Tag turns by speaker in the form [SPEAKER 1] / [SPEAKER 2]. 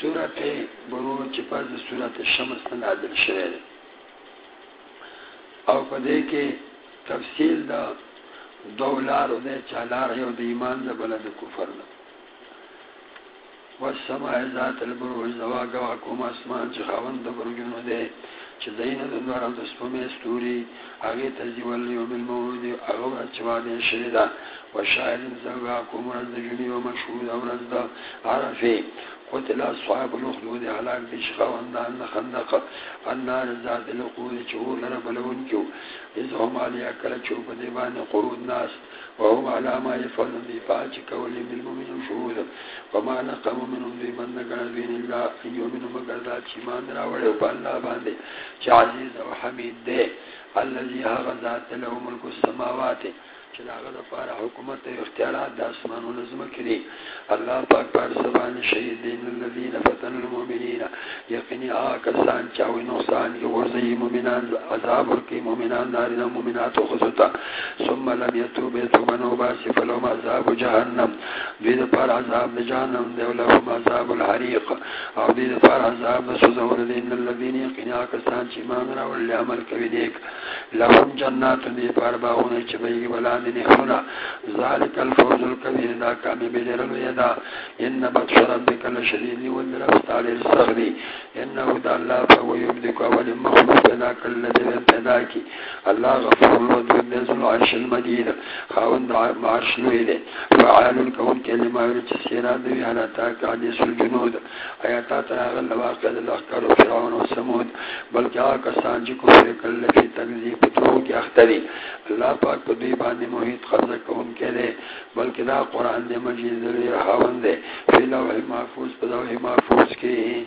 [SPEAKER 1] سورت بروچ پس سورت شمس نازل شوه او پدې کې تفصیل دا دولار او د چالار یو د ایمان د بلد کفر نه والسماء ذات البروج زواګه کوم اسمان چې خاوند د برجونو ده چې دینه د نور د سپمې ستوري هغه تزول یوم الموعود هغه چې باندې شریدا وشاهد زواګه کوم رز د جنی او مشهود او رز د عرفه قتل اصحاب الاخدود علاق دي شخواندان خندق النار ذات القود، چهور لرب لونکو اذ هم عليا کل چوب دیبان قرود ناس وهم على ما يفعلون دي فاچ کولی بالمؤمن شهود. وما نقم منهم دي من نقل بين الله ان يؤمنوا مگر ذات شمان راوڑے وپا اللہ باندے چه عزیز و حمید دے الذي هغ ذات له ملک السماوات چې داغه د حکومت او اختیارات د اسمانو نظم کړي الله پاک پر سبحان شهیدین الذين فتنوا المؤمنین۔ یقیني آکسان چې او نقصان کې ورزي مؤمنان عذاب ورکي مؤمنان نارینه مؤمنات خصوصا ثم لم يتوبوا ثم باس فلهم عذاب جهنم دوی د عذاب د جهنم دی ولهم عذاب الحريق او دوی د عذاب د سوزور دین الذين یقیني آکسان چې ایمان راوړل عمل کوي نیک لهم جنات دی پر باغونه چې به بلان نهرنا ذلك الفوز الكبير دا کامی كامي بجرل يدا إن بطش ربك لشديد والدرفت على الصغري إنه دا الله فهو يبدك أول مخلوق ذاك الذي بمتداك الله غفور ودود ذو العرش المجيد. خاون دا معرش لويده فعال الكون كلمة يرد السيرات دوي على تاك حديث الجنود. آياتات راغل واقع الأخكار فرعون وسمود بلکہ آکا سانجی کفر کلفی تکذیب تو کی اختری اللہ پاک پا دوی باندې محیط خزه کون کې ده بلکې دا قرآن دې مجید دې هاوند ده فی لوح محفوظ، پا لوح محفوظ کې